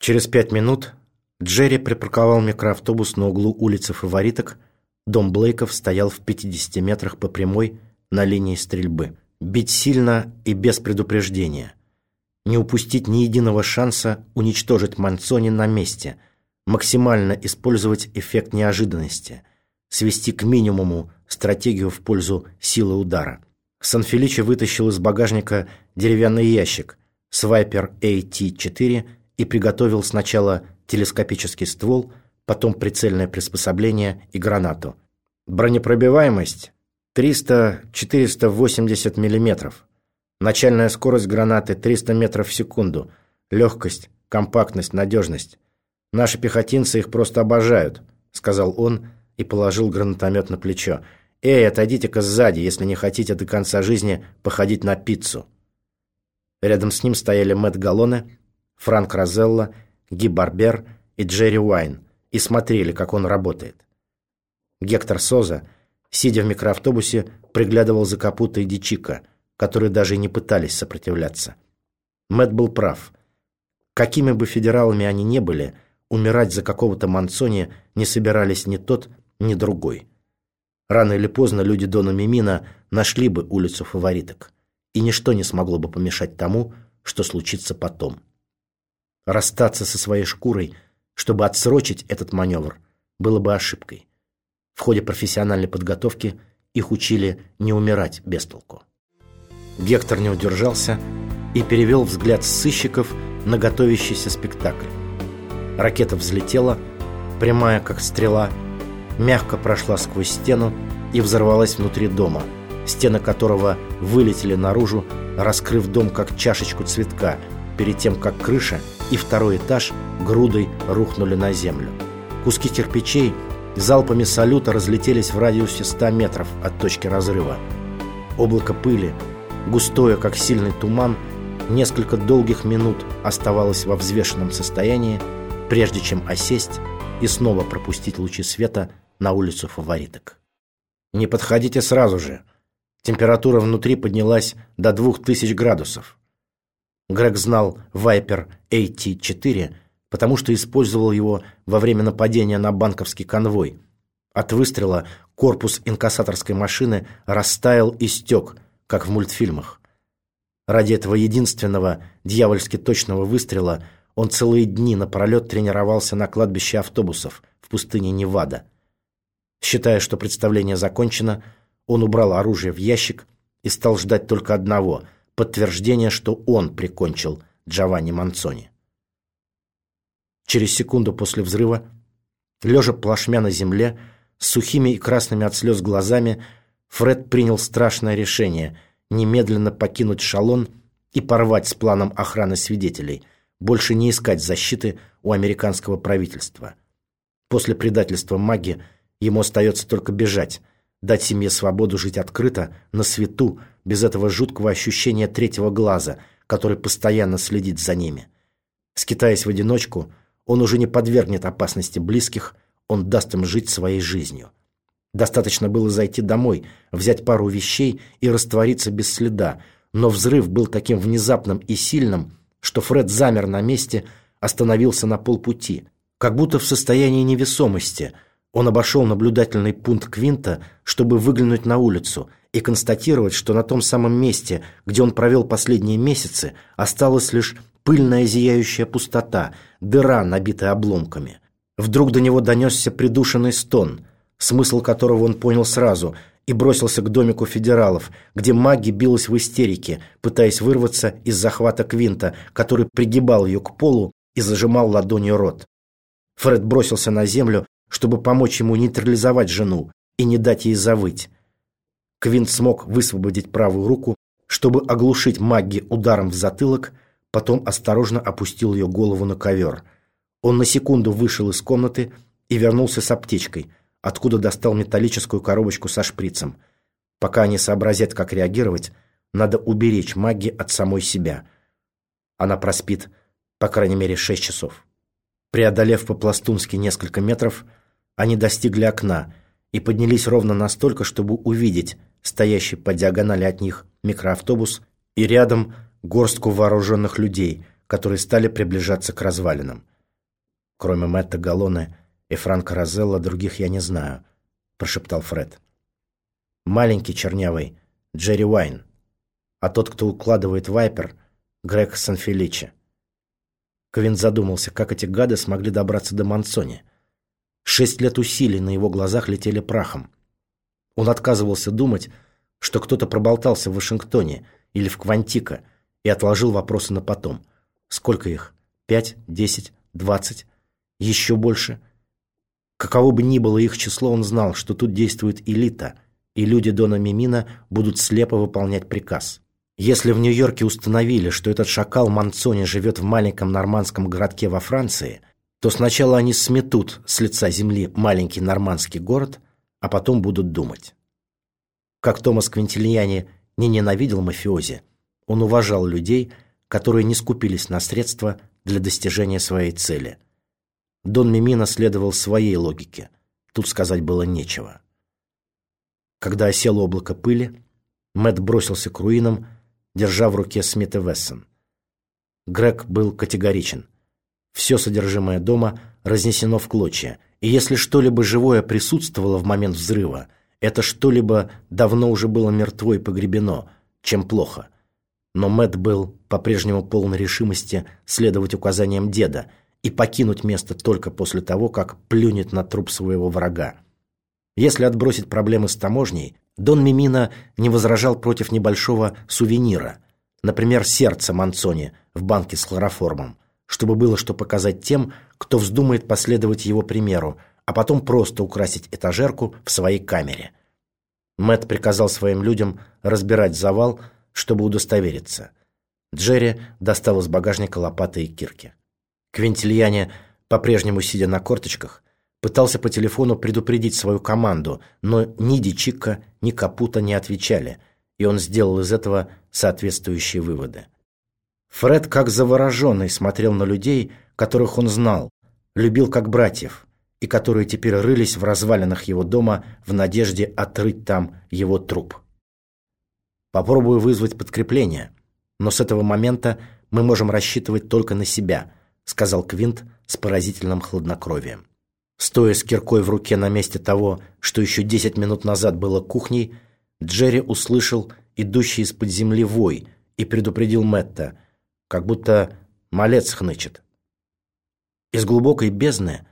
Через пять минут Джерри припарковал микроавтобус на углу улицы Фавориток. Дом Блейков стоял в 50 метрах по прямой на линии стрельбы. Бить сильно и без предупреждения. Не упустить ни единого шанса уничтожить Манцони на месте. Максимально использовать эффект неожиданности. Свести к минимуму стратегию в пользу силы удара. Сан-Феличи вытащил из багажника деревянный ящик Свайпер AT-4 и приготовил сначала телескопический ствол, потом прицельное приспособление и гранату. Бронепробиваемость 300-480 мм. Начальная скорость гранаты 300 метров в секунду. Легкость, компактность, надежность. Наши пехотинцы их просто обожают, сказал он и положил гранатомет на плечо. Эй, отойдите-ка сзади, если не хотите до конца жизни походить на пиццу. Рядом с ним стояли Мэтт Галлоне, Франк Розелло, Ги Барбер и Джерри Уайн и смотрели, как он работает. Гектор Соза, сидя в микроавтобусе, приглядывал за Капуто и Дичика, которые даже не пытались сопротивляться. Мэтт был прав. Какими бы федералами они не были, умирать за какого-то Мансони не собирались ни тот, ни другой. Рано или поздно люди Дона Мимина нашли бы улицу фавориток, и ничто не смогло бы помешать тому, что случится потом. Расстаться со своей шкурой, чтобы отсрочить этот маневр, было бы ошибкой. В ходе профессиональной подготовки их учили не умирать без толку. Гектор не удержался и перевел взгляд сыщиков на готовящийся спектакль. Ракета взлетела, прямая как стрела, мягко прошла сквозь стену и взорвалась внутри дома, стены которого вылетели наружу, раскрыв дом как чашечку цветка, перед тем, как крыша и второй этаж грудой рухнули на землю. Куски кирпичей залпами салюта разлетелись в радиусе 100 метров от точки разрыва. Облако пыли, густое, как сильный туман, несколько долгих минут оставалось во взвешенном состоянии, прежде чем осесть и снова пропустить лучи света на улицу фавориток. «Не подходите сразу же. Температура внутри поднялась до 2000 градусов. Грег знал Viper AT-4, потому что использовал его во время нападения на банковский конвой. От выстрела корпус инкассаторской машины растаял и стек, как в мультфильмах. Ради этого единственного дьявольски точного выстрела он целые дни напролет тренировался на кладбище автобусов в пустыне Невада. Считая, что представление закончено, он убрал оружие в ящик и стал ждать только одного – подтверждение, что он прикончил Джованни Манцони. Через секунду после взрыва, лежа плашмя на земле, с сухими и красными от слез глазами, Фред принял страшное решение немедленно покинуть шалон и порвать с планом охраны свидетелей, больше не искать защиты у американского правительства. После предательства маги ему остается только бежать, дать семье свободу жить открыто, на свету, без этого жуткого ощущения третьего глаза, который постоянно следит за ними. Скитаясь в одиночку, он уже не подвергнет опасности близких, он даст им жить своей жизнью. Достаточно было зайти домой, взять пару вещей и раствориться без следа, но взрыв был таким внезапным и сильным, что Фред замер на месте, остановился на полпути, как будто в состоянии невесомости. Он обошел наблюдательный пункт Квинта, чтобы выглянуть на улицу – и констатировать, что на том самом месте, где он провел последние месяцы, осталась лишь пыльная зияющая пустота, дыра, набитая обломками. Вдруг до него донесся придушенный стон, смысл которого он понял сразу, и бросился к домику федералов, где маги билась в истерике, пытаясь вырваться из захвата Квинта, который пригибал ее к полу и зажимал ладонью рот. Фред бросился на землю, чтобы помочь ему нейтрализовать жену и не дать ей завыть. Квинт смог высвободить правую руку, чтобы оглушить Магги ударом в затылок, потом осторожно опустил ее голову на ковер. Он на секунду вышел из комнаты и вернулся с аптечкой, откуда достал металлическую коробочку со шприцем. Пока они сообразят, как реагировать, надо уберечь Магги от самой себя. Она проспит, по крайней мере, шесть часов. Преодолев по-пластунски несколько метров, они достигли окна и поднялись ровно настолько, чтобы увидеть, стоящий по диагонали от них микроавтобус и рядом горстку вооруженных людей, которые стали приближаться к развалинам. Кроме Мэтта Галлоне и Франка Розелла, других я не знаю», – прошептал Фред. «Маленький чернявый Джерри Уайн, а тот, кто укладывает Вайпер, Грег Санфеличи». Квин задумался, как эти гады смогли добраться до Мансони. Шесть лет усилий на его глазах летели прахом. Он отказывался думать, что кто-то проболтался в Вашингтоне или в Квантико и отложил вопросы на потом. Сколько их? Пять? Десять? Двадцать? Еще больше? Каково бы ни было их число, он знал, что тут действует элита, и люди Дона Мимина будут слепо выполнять приказ. Если в Нью-Йорке установили, что этот шакал Манцони живет в маленьком нормандском городке во Франции, то сначала они сметут с лица земли маленький нормандский город, а потом будут думать. Как Томас Квинтильяни не ненавидел мафиози, он уважал людей, которые не скупились на средства для достижения своей цели. Дон Мимино следовал своей логике. Тут сказать было нечего. Когда осело облако пыли, Мэтт бросился к руинам, держа в руке Смит и Вессон. Грег был категоричен. Все содержимое дома разнесено в клочья, и если что-либо живое присутствовало в момент взрыва, это что-либо давно уже было мертво и погребено, чем плохо – но Мэт был по-прежнему полон решимости следовать указаниям деда и покинуть место только после того, как плюнет на труп своего врага. Если отбросить проблемы с таможней, Дон Мимина не возражал против небольшого сувенира, например, сердце Манцони в банке с хлороформом, чтобы было что показать тем, кто вздумает последовать его примеру, а потом просто украсить этажерку в своей камере. Мэт приказал своим людям разбирать завал, чтобы удостовериться. Джерри достал из багажника лопаты и кирки. Квинтильяне, по-прежнему сидя на корточках, пытался по телефону предупредить свою команду, но ни Дичикка, ни Капута не отвечали, и он сделал из этого соответствующие выводы. Фред, как завороженный, смотрел на людей, которых он знал, любил как братьев, и которые теперь рылись в развалинах его дома в надежде отрыть там его труп. Попробую вызвать подкрепление, но с этого момента мы можем рассчитывать только на себя, сказал Квинт с поразительным хладнокровием. Стоя с киркой в руке на месте того, что еще десять минут назад было кухней, Джерри услышал идущий из-под земли вой и предупредил Мэтта, как будто малец хнычет. Из глубокой бездны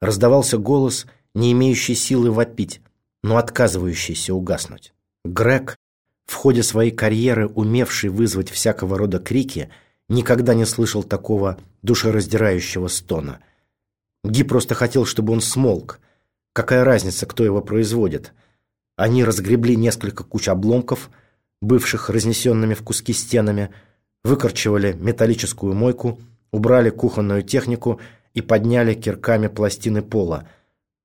раздавался голос, не имеющий силы вопить, но отказывающийся угаснуть. Грег в ходе своей карьеры умевший вызвать всякого рода крики, никогда не слышал такого душераздирающего стона. Ги просто хотел, чтобы он смолк. Какая разница, кто его производит? Они разгребли несколько куч обломков, бывших разнесенными в куски стенами, выкорчевали металлическую мойку, убрали кухонную технику и подняли кирками пластины пола.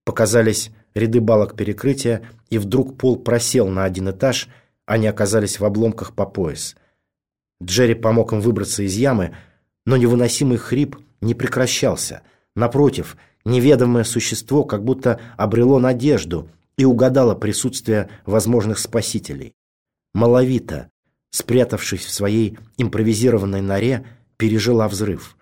Показались ряды балок перекрытия, и вдруг пол просел на один этаж – они оказались в обломках по пояс. Джерри помог им выбраться из ямы, но невыносимый хрип не прекращался. Напротив, неведомое существо как будто обрело надежду и угадало присутствие возможных спасителей. Маловито, спрятавшись в своей импровизированной норе, пережила взрыв.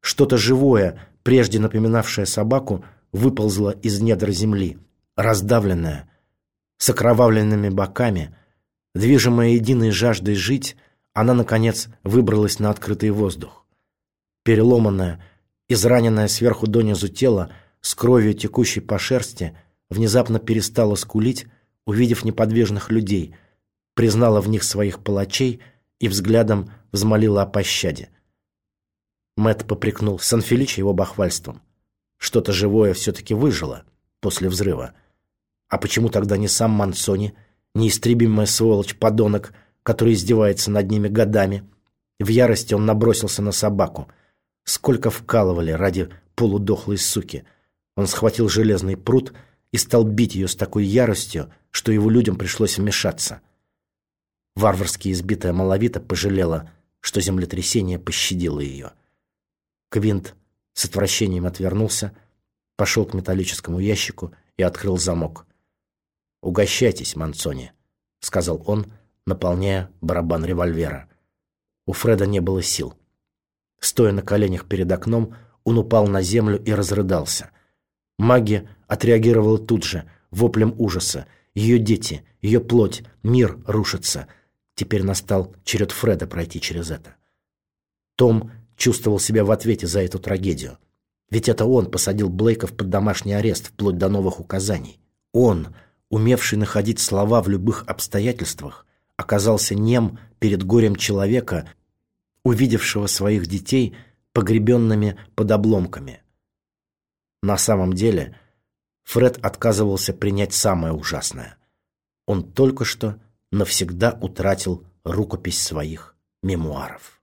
Что-то живое, прежде напоминавшее собаку, выползло из недр земли, раздавленное, с окровавленными боками, Движимая единой жаждой жить, она, наконец, выбралась на открытый воздух. Переломанная, израненная сверху донизу тело, с кровью текущей по шерсти, внезапно перестала скулить, увидев неподвижных людей, признала в них своих палачей и взглядом взмолила о пощаде. Мэт попрекнул Санфилича его бахвальством. Что-то живое все-таки выжило после взрыва. А почему тогда не сам Мансони – неистребимая сволочь, подонок, который издевается над ними годами. В ярости он набросился на собаку. Сколько вкалывали ради полудохлой суки. Он схватил железный пруд и стал бить ее с такой яростью, что его людям пришлось вмешаться. Варварски избитая маловита пожалела, что землетрясение пощадило ее. Квинт с отвращением отвернулся, пошел к металлическому ящику и открыл замок. «Угощайтесь, Манцони», — сказал он, наполняя барабан револьвера. У Фреда не было сил. Стоя на коленях перед окном, он упал на землю и разрыдался. Маги отреагировала тут же, воплем ужаса. Ее дети, ее плоть, мир рушится. Теперь настал черед Фреда пройти через это. Том чувствовал себя в ответе за эту трагедию. Ведь это он посадил Блейков под домашний арест вплоть до новых указаний. Он, умевший находить слова в любых обстоятельствах, оказался нем перед горем человека, увидевшего своих детей погребенными под обломками. На самом деле, Фред отказывался принять самое ужасное. Он только что навсегда утратил рукопись своих мемуаров.